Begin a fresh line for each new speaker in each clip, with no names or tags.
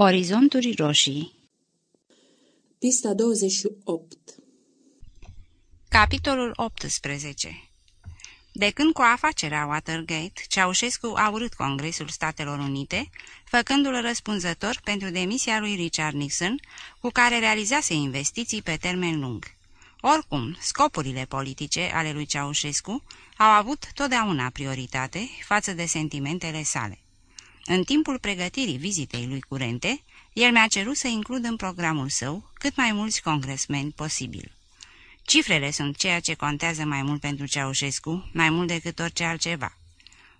Orizonturi roșii
Pista 28
Capitolul 18 De când cu afacerea Watergate, Ceaușescu a urât Congresul Statelor Unite, făcându-l răspunzător pentru demisia lui Richard Nixon, cu care realizase investiții pe termen lung. Oricum, scopurile politice ale lui Ceaușescu au avut totdeauna prioritate față de sentimentele sale. În timpul pregătirii vizitei lui curente, el mi-a cerut să includ în programul său cât mai mulți congresmeni posibil. Cifrele sunt ceea ce contează mai mult pentru Ceaușescu, mai mult decât orice altceva.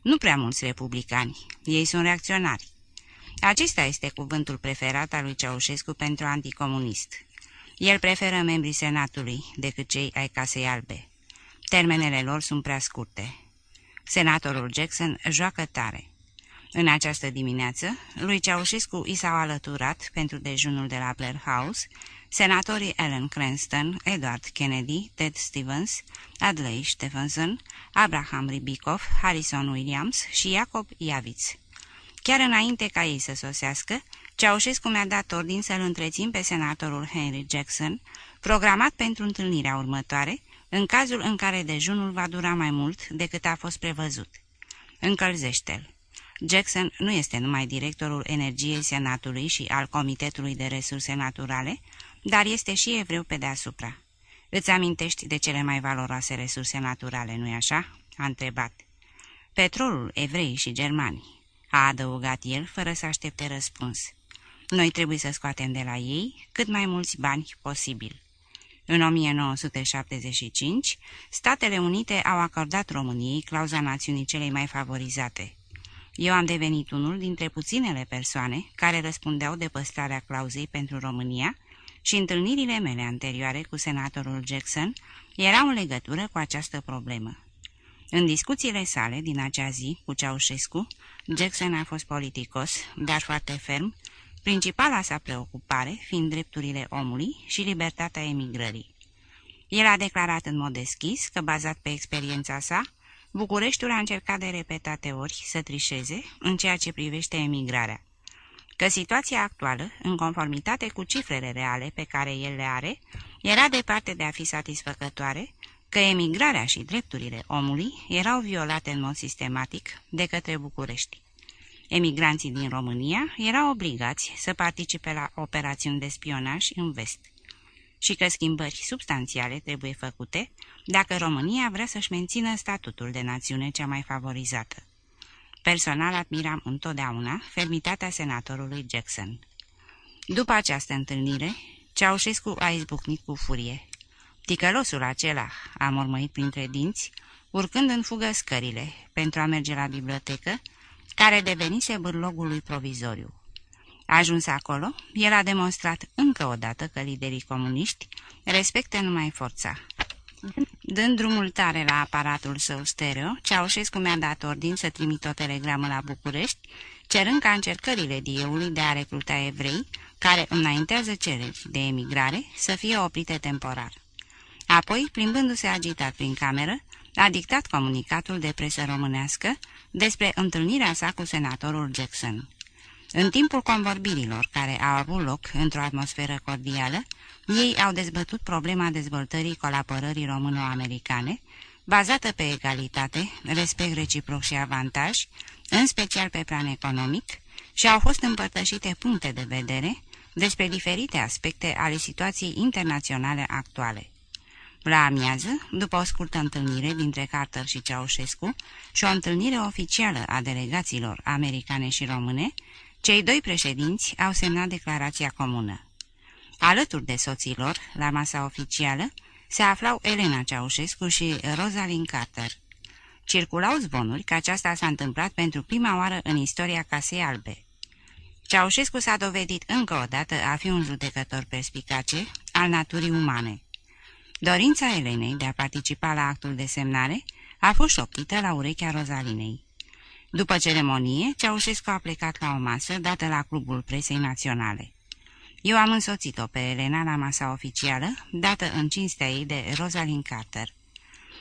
Nu prea mulți republicani, ei sunt reacționari. Acesta este cuvântul preferat al lui Ceaușescu pentru anticomunist. El preferă membrii Senatului decât cei ai Casei Albe. Termenele lor sunt prea scurte. Senatorul Jackson joacă tare. În această dimineață, lui Ceaușescu i s-au alăturat pentru dejunul de la Blair House senatorii Ellen Cranston, Edward Kennedy, Ted Stevens, Adlai Stephenson, Abraham Ribikoff, Harrison Williams și Jacob Iavitz. Chiar înainte ca ei să sosească, Ceaușescu mi-a dat ordin să-l întrețin pe senatorul Henry Jackson, programat pentru întâlnirea următoare, în cazul în care dejunul va dura mai mult decât a fost prevăzut. Încălzește-l. Jackson nu este numai directorul energiei Senatului și al Comitetului de Resurse Naturale, dar este și evreu pe deasupra. Îți amintești de cele mai valoroase resurse naturale, nu-i așa?" a întrebat. Petrolul, evrei și germani, a adăugat el, fără să aștepte răspuns. Noi trebuie să scoatem de la ei cât mai mulți bani posibil. În 1975, Statele Unite au acordat României clauza națiunii celei mai favorizate – eu am devenit unul dintre puținele persoane care răspundeau de păstrarea clauzei pentru România și întâlnirile mele anterioare cu senatorul Jackson erau în legătură cu această problemă. În discuțiile sale din acea zi cu Ceaușescu, Jackson a fost politicos, dar foarte ferm, principala sa preocupare fiind drepturile omului și libertatea emigrării. El a declarat în mod deschis că, bazat pe experiența sa, Bucureștiul a încercat de repetate ori să trișeze în ceea ce privește emigrarea. Că situația actuală, în conformitate cu cifrele reale pe care el le are, era departe de a fi satisfăcătoare, că emigrarea și drepturile omului erau violate în mod sistematic de către București. Emigranții din România erau obligați să participe la operațiuni de spionaj în vest și că schimbări substanțiale trebuie făcute dacă România vrea să-și mențină statutul de națiune cea mai favorizată. Personal admiram întotdeauna fermitatea senatorului Jackson. După această întâlnire, Ceaușescu a izbucnit cu furie. Ticălosul acela a mormăit printre dinți, urcând în fugă scările pentru a merge la bibliotecă, care devenise bârlogul lui provizoriu. Ajuns acolo, el a demonstrat încă o dată că liderii comuniști respectă numai forța. Dând drumul tare la aparatul său stereo, Ceaușescu mi-a dat ordin să trimit o telegramă la București, cerând ca încercările dieului de a recruta evrei, care înaintează cereri de emigrare, să fie oprite temporar. Apoi, plimbându-se agitat prin cameră, a dictat comunicatul de presă românească despre întâlnirea sa cu senatorul Jackson. În timpul convorbirilor care au avut loc într-o atmosferă cordială, ei au dezbătut problema dezvoltării colaborării româno-americane, bazată pe egalitate, respect reciproc și avantaj, în special pe plan economic, și au fost împărtășite puncte de vedere despre diferite aspecte ale situației internaționale actuale. La amiază, după o scurtă întâlnire dintre Carter și Ceaușescu și o întâlnire oficială a delegațiilor americane și române, cei doi președinți au semnat declarația comună. Alături de soților, la masa oficială, se aflau Elena Ceaușescu și Rosalind Carter. Circulau zvonuri că aceasta s-a întâmplat pentru prima oară în istoria Casei Albe. Ceaușescu s-a dovedit încă o dată a fi un judecător perspicace al naturii umane. Dorința Elenei de a participa la actul de semnare a fost șoptită la urechea Rozalinei. După ceremonie, Ceaușescu a plecat la o masă dată la Clubul Presei Naționale. Eu am însoțit-o pe Elena la masa oficială, dată în cinstea ei de Rosalind Carter.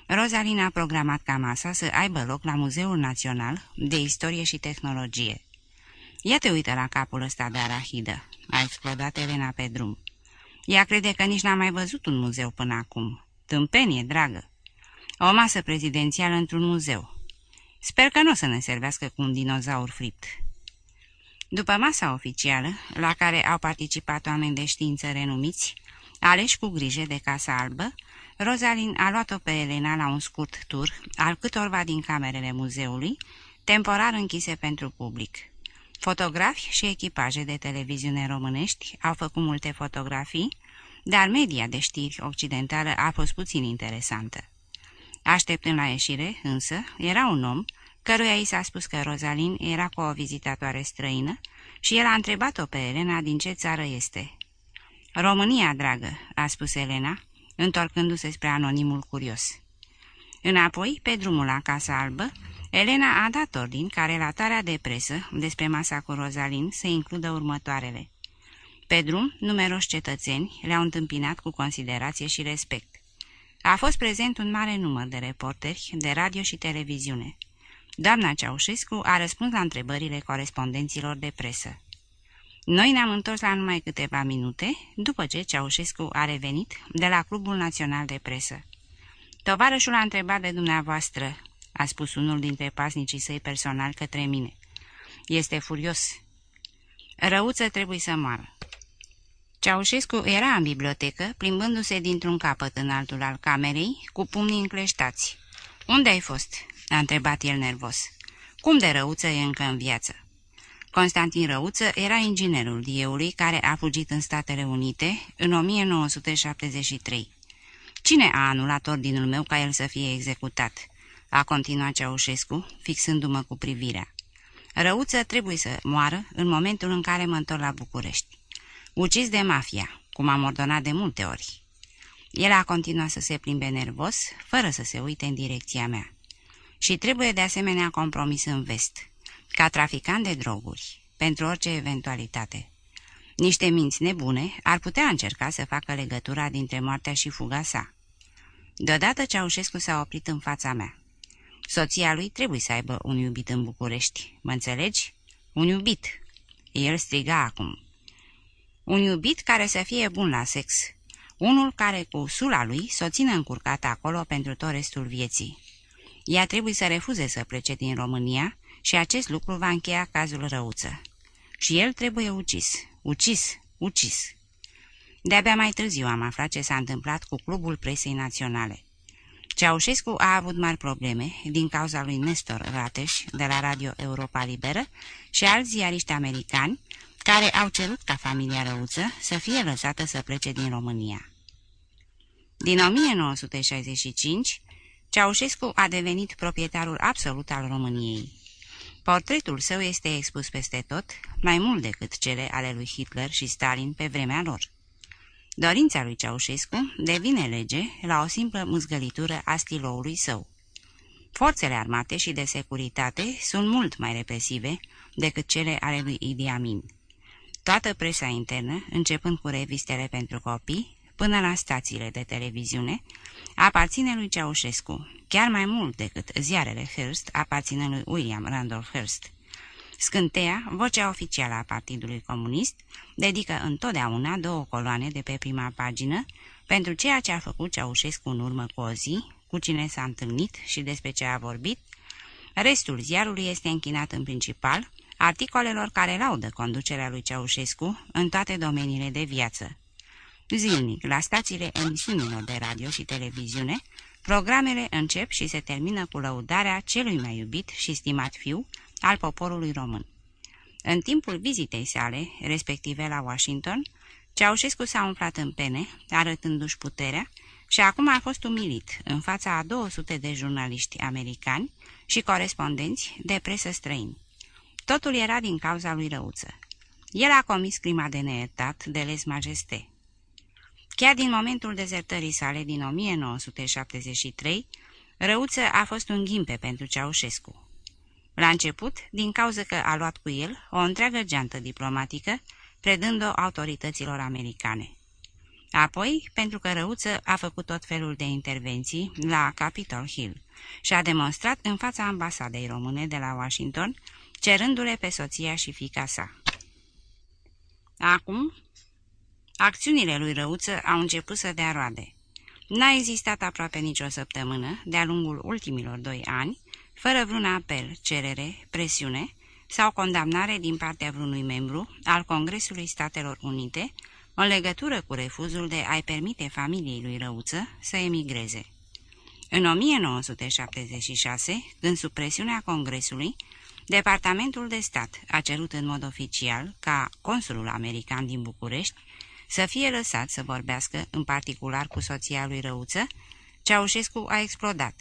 Rosalind a programat ca masa să aibă loc la Muzeul Național de Istorie și Tehnologie. Ia te uită la capul ăsta de arahidă, a explodat Elena pe drum. Ea crede că nici n-a mai văzut un muzeu până acum. Tâmpenie, dragă. O masă prezidențială într-un muzeu. Sper că nu o să ne servească cu un dinozaur fript. După masa oficială, la care au participat oameni de știință renumiți, aleși cu grijă de Casa Albă, Rozalin a luat-o pe Elena la un scurt tur al câtorva din camerele muzeului, temporar închise pentru public. Fotografi și echipaje de televiziune românești au făcut multe fotografii, dar media de știri occidentală a fost puțin interesantă. Așteptând la ieșire, însă, era un om căruia i s-a spus că Rozalin era cu o vizitatoare străină și el a întrebat-o pe Elena din ce țară este. România, dragă," a spus Elena, întorcându-se spre anonimul curios. Înapoi, pe drumul la Casa Albă, Elena a dat ordin ca relatarea de presă despre masa cu Rozalin să includă următoarele. Pe drum, numeroși cetățeni le-au întâmpinat cu considerație și respect. A fost prezent un mare număr de reporteri de radio și televiziune. Doamna Ceaușescu a răspuns la întrebările corespondenților de presă. Noi ne-am întors la numai câteva minute, după ce Ceaușescu a revenit de la Clubul Național de Presă. Tovarășul a întrebat de dumneavoastră, a spus unul dintre pasnicii săi personal către mine. Este furios. Răuță trebuie să moară. Ceaușescu era în bibliotecă, plimbându-se dintr-un capăt în altul al camerei, cu pumnii încleștați. Unde ai fost?" a întrebat el nervos. Cum de răuță e încă în viață?" Constantin Răuță era inginerul dieului care a fugit în Statele Unite în 1973. Cine a anulat ordinul meu ca el să fie executat?" a continuat Ceaușescu, fixându-mă cu privirea. Răuță trebuie să moară în momentul în care mă întorc la București. Ucis de mafia, cum am ordonat de multe ori. El a continuat să se plimbe nervos, fără să se uite în direcția mea. Și trebuie de asemenea compromis în vest, ca traficant de droguri, pentru orice eventualitate. Niște minți nebune ar putea încerca să facă legătura dintre moartea și fuga sa. Deodată Ceaușescu s-a oprit în fața mea. Soția lui trebuie să aibă un iubit în București, mă înțelegi? Un iubit. El striga acum. Un iubit care să fie bun la sex. Unul care cu sula lui să o țină încurcată acolo pentru tot restul vieții. Ea trebuie să refuze să plece din România și acest lucru va încheia cazul răuță. Și el trebuie ucis, ucis, ucis. De-abia mai târziu am aflat ce s-a întâmplat cu Clubul Presei Naționale. Ceaușescu a avut mari probleme din cauza lui Nestor Rateș de la Radio Europa Liberă și alți ziariști americani care au cerut ca familia Răuță să fie lăsată să plece din România. Din 1965, Ceaușescu a devenit proprietarul absolut al României. Portretul său este expus peste tot, mai mult decât cele ale lui Hitler și Stalin pe vremea lor. Dorința lui Ceaușescu devine lege la o simplă mâzgălitură a stiloului său. Forțele armate și de securitate sunt mult mai represive decât cele ale lui Idi Amin. Toată presa internă, începând cu revistele pentru copii, până la stațiile de televiziune, aparține lui Ceaușescu, chiar mai mult decât ziarele Hearst aparține lui William Randolph Hearst. Scânteia, vocea oficială a Partidului Comunist, dedică întotdeauna două coloane de pe prima pagină pentru ceea ce a făcut Ceaușescu în urmă cu o zi, cu cine s-a întâlnit și despre ce a vorbit. Restul ziarului este închinat în principal articolelor care laudă conducerea lui Ceaușescu în toate domeniile de viață. Zilnic, la stațiile emisiunilor de radio și televiziune, programele încep și se termină cu lăudarea celui mai iubit și stimat fiu al poporului român. În timpul vizitei sale, respective la Washington, Ceaușescu s-a umflat în pene, arătându-și puterea, și acum a fost umilit în fața a 200 de jurnaliști americani și corespondenți de presă străini. Totul era din cauza lui Răuță. El a comis crima de neiertat de les majeste. Chiar din momentul dezertării sale din 1973, Răuță a fost un ghimpe pentru Ceaușescu. La început, din cauza că a luat cu el o întreagă geantă diplomatică, predând-o autorităților americane. Apoi, pentru că Răuță a făcut tot felul de intervenții la Capitol Hill și a demonstrat în fața ambasadei române de la Washington cerându-le pe soția și fica sa. Acum, acțiunile lui Răuță au început să dea roade. N-a existat aproape nicio săptămână, de-a lungul ultimilor doi ani, fără vreun apel, cerere, presiune sau condamnare din partea vreunui membru al Congresului Statelor Unite în legătură cu refuzul de a-i permite familiei lui Răuță să emigreze. În 1976, când sub presiunea Congresului, Departamentul de Stat a cerut în mod oficial ca consulul american din București să fie lăsat să vorbească în particular cu soția lui Răuță, Ceaușescu a explodat.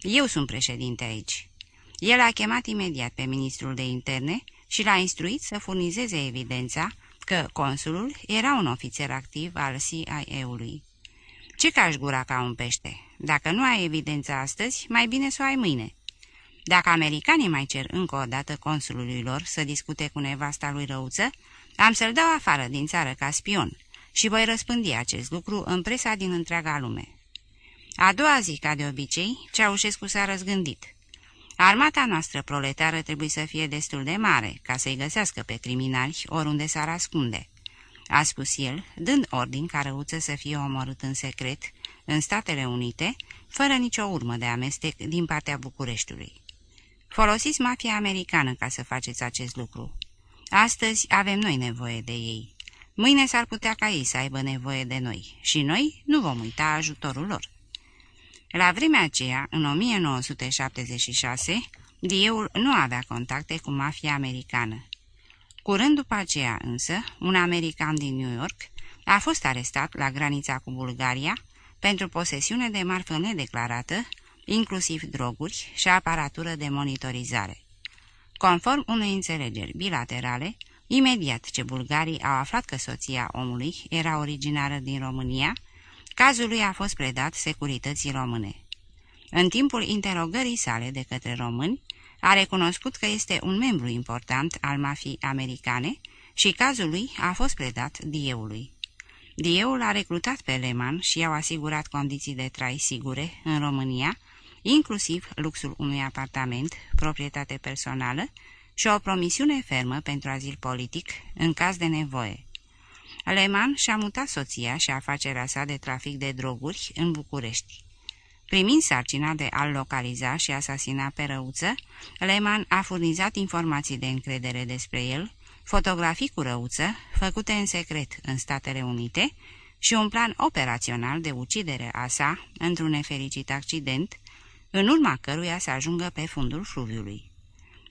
Eu sunt președinte aici. El a chemat imediat pe ministrul de interne și l-a instruit să furnizeze evidența că consulul era un ofițer activ al CIA-ului. Ce cași gura ca un pește? Dacă nu ai evidența astăzi, mai bine să o ai mâine. Dacă americanii mai cer încă o dată consulului lor să discute cu nevasta lui Răuță, am să-l dau afară din țară ca spion și voi răspândi acest lucru în presa din întreaga lume. A doua zi, ca de obicei, Ceaușescu s-a răzgândit. Armata noastră proletară trebuie să fie destul de mare ca să-i găsească pe criminali oriunde s-ar ascunde, a spus el, dând ordin ca răuță să fie omorât în secret în Statele Unite, fără nicio urmă de amestec din partea Bucureștiului. Folosiți mafia americană ca să faceți acest lucru. Astăzi avem noi nevoie de ei. Mâine s-ar putea ca ei să aibă nevoie de noi și noi nu vom uita ajutorul lor. La vremea aceea, în 1976, Dieul nu avea contacte cu mafia americană. Curând după aceea însă, un american din New York a fost arestat la granița cu Bulgaria pentru posesiune de marfă nedeclarată, inclusiv droguri și aparatură de monitorizare. Conform unei înțelegeri bilaterale, imediat ce bulgarii au aflat că soția omului era originară din România, cazul lui a fost predat securității române. În timpul interogării sale de către români, a recunoscut că este un membru important al mafiei americane și cazul lui a fost predat Dieului. Dieul a recrutat pe Lehman și i-au asigurat condiții de trai sigure în România, inclusiv luxul unui apartament, proprietate personală și o promisiune fermă pentru azil politic în caz de nevoie. Lehman și-a mutat soția și afacerea sa de trafic de droguri în București. Primind sarcina de a-l localiza și asasina pe răuță, Lehman a furnizat informații de încredere despre el, fotografii cu răuță, făcute în secret în Statele Unite, și un plan operațional de ucidere a sa într-un nefericit accident, în urma căruia să ajungă pe fundul fluviului.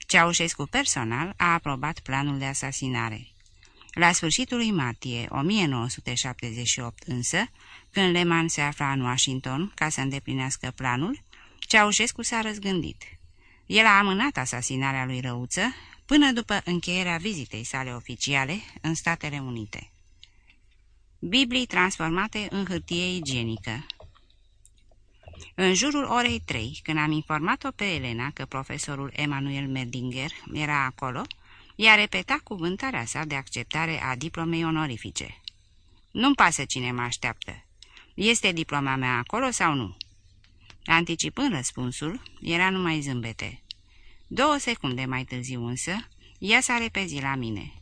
Ceaușescu personal a aprobat planul de asasinare. La sfârșitul lui martie 1978 însă, când Lehman se afla în Washington ca să îndeplinească planul, Ceaușescu s-a răzgândit. El a amânat asasinarea lui Răuță până după încheierea vizitei sale oficiale în Statele Unite. Biblii transformate în hârtie igienică În jurul orei 3, când am informat-o pe Elena că profesorul Emanuel Merdinger era acolo, i-a repetat cuvântarea sa de acceptare a diplomei onorifice. Nu-mi pasă cine mă așteaptă. Este diploma mea acolo sau nu?" Anticipând răspunsul, era numai zâmbete. Două secunde mai târziu însă, ea s-a repezit la mine.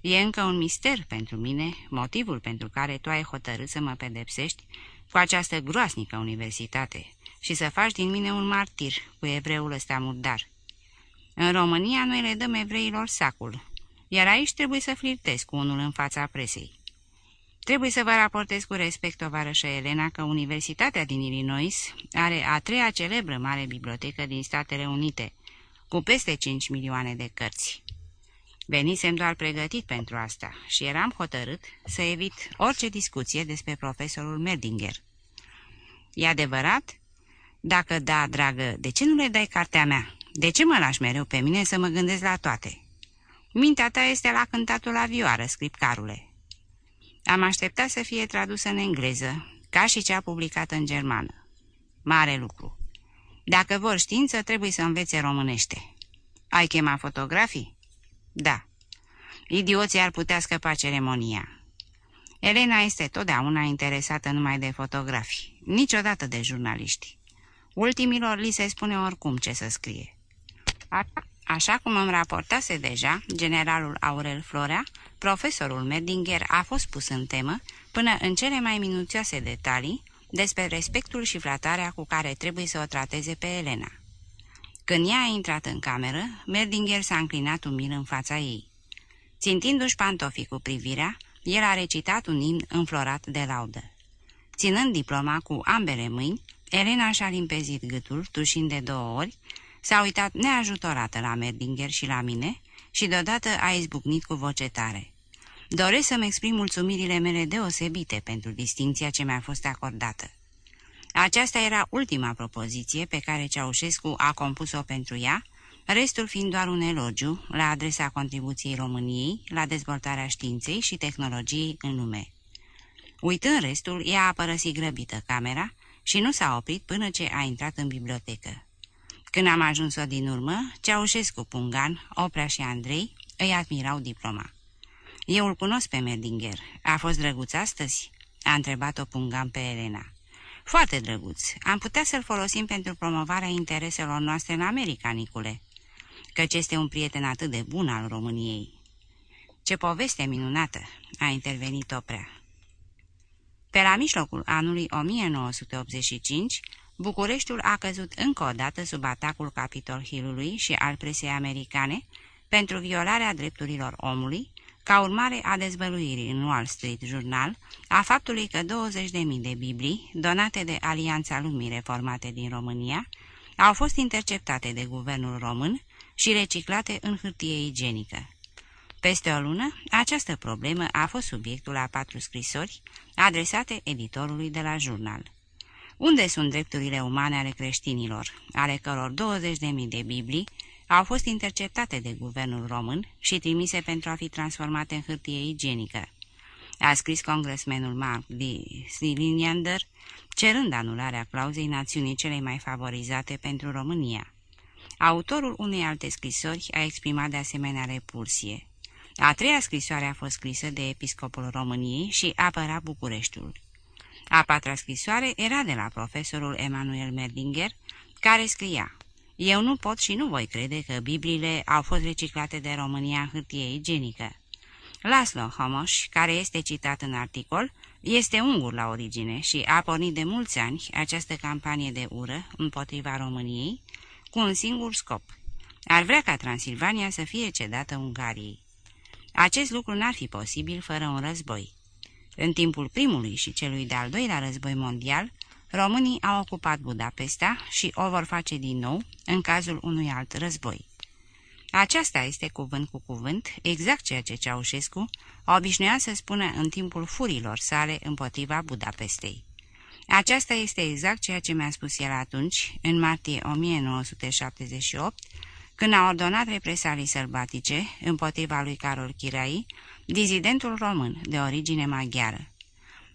E încă un mister pentru mine, motivul pentru care tu ai hotărât să mă pedepsești cu această groasnică universitate și să faci din mine un martir cu evreul ăsta murdar. În România noi le dăm evreilor sacul, iar aici trebuie să flirtezi cu unul în fața presei. Trebuie să vă raportez cu respect, tovarășă Elena, că Universitatea din Illinois are a treia celebră mare bibliotecă din Statele Unite, cu peste 5 milioane de cărți. Venisem doar pregătit pentru asta și eram hotărât să evit orice discuție despre profesorul Merdinger. E adevărat? Dacă da, dragă, de ce nu le dai cartea mea? De ce mă lași mereu pe mine să mă gândesc la toate? Mintea ta este la cântatul la vioară, scripcarule. Am așteptat să fie tradusă în engleză, ca și cea publicată în germană. Mare lucru. Dacă vor știință, trebuie să învețe românește. Ai chemat fotografii? Da. Idioții ar putea scăpa ceremonia. Elena este totdeauna interesată numai de fotografii, niciodată de jurnaliști. Ultimilor li se spune oricum ce să scrie. Așa cum îmi raportase deja, generalul Aurel Florea, profesorul Merdinger a fost pus în temă, până în cele mai minuțioase detalii, despre respectul și flatarea cu care trebuie să o trateze pe Elena. Când ea a intrat în cameră, Merdinger s-a înclinat umil în fața ei. Țintindu-și pantofii cu privirea, el a recitat un imn înflorat de laudă. Ținând diploma cu ambele mâini, Elena și-a limpezit gâtul, tușind de două ori, s-a uitat neajutorată la Merdinger și la mine și deodată a izbucnit cu voce tare. Doresc să-mi exprim mulțumirile mele deosebite pentru distinția ce mi-a fost acordată. Aceasta era ultima propoziție pe care Ceaușescu a compus-o pentru ea, restul fiind doar un elogiu la adresa contribuției României la dezvoltarea științei și tehnologiei în lume. Uitând restul, ea a părăsit grăbită camera și nu s-a oprit până ce a intrat în bibliotecă. Când am ajuns-o din urmă, Ceaușescu, Pungan, Oprea și Andrei îi admirau diploma. Eu îl cunosc pe Merdinger. A fost drăguț astăzi?" a întrebat-o Pungan pe Elena. Foarte drăguț. Am putea să-l folosim pentru promovarea intereselor noastre în America, Nicule, căci este un prieten atât de bun al României." Ce poveste minunată!" a intervenit Oprea. Pe la mijlocul anului 1985, Bucureștiul a căzut încă o dată sub atacul Capitol Hill-ului și al presei americane pentru violarea drepturilor omului, ca urmare a dezvăluirii în Wall Street Journal a faptului că 20.000 de Biblii, donate de Alianța Lumii Reformate din România, au fost interceptate de guvernul român și reciclate în hârtie igienică. Peste o lună, această problemă a fost subiectul a patru scrisori adresate editorului de la jurnal. Unde sunt drepturile umane ale creștinilor, ale căror 20.000 de Biblii au fost interceptate de guvernul român și trimise pentru a fi transformate în hârtie igienică? A scris congresmenul Mark D. Siliniander, cerând anularea clauzei națiunii celei mai favorizate pentru România. Autorul unei alte scrisori a exprimat de asemenea repulsie. A treia scrisoare a fost scrisă de episcopul României și apăra Bucureștiul. A patra scrisoare era de la profesorul Emanuel Merdinger, care scria Eu nu pot și nu voi crede că Bibliile au fost reciclate de România în hârtie igienică. Laslo Homos, care este citat în articol, este ungur la origine și a pornit de mulți ani această campanie de ură împotriva României cu un singur scop. Ar vrea ca Transilvania să fie cedată Ungariei. Acest lucru n-ar fi posibil fără un război. În timpul primului și celui de-al doilea război mondial, românii au ocupat Budapesta și o vor face din nou în cazul unui alt război. Aceasta este cuvânt cu cuvânt, exact ceea ce Ceaușescu obișnuia să spună în timpul furilor sale împotriva Budapestei. Aceasta este exact ceea ce mi-a spus el atunci, în martie 1978, când a ordonat represalii sălbatice împotriva lui Carol Chirai, dizidentul român de origine maghiară.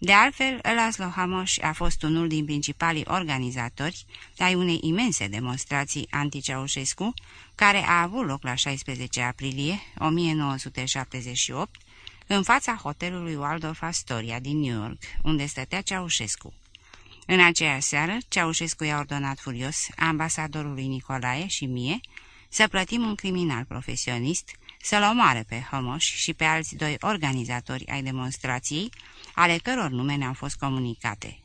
De altfel, Laszlo Hamos a fost unul din principalii organizatori ai unei imense demonstrații anti-Ceaușescu, care a avut loc la 16 aprilie 1978 în fața hotelului Waldorf Astoria din New York, unde stătea Ceaușescu. În aceeași seară, Ceaușescu i-a ordonat furios ambasadorului Nicolae și mie să plătim un criminal profesionist, să-l omoare pe Homoș și pe alți doi organizatori ai demonstrației, ale căror nume ne-au fost comunicate.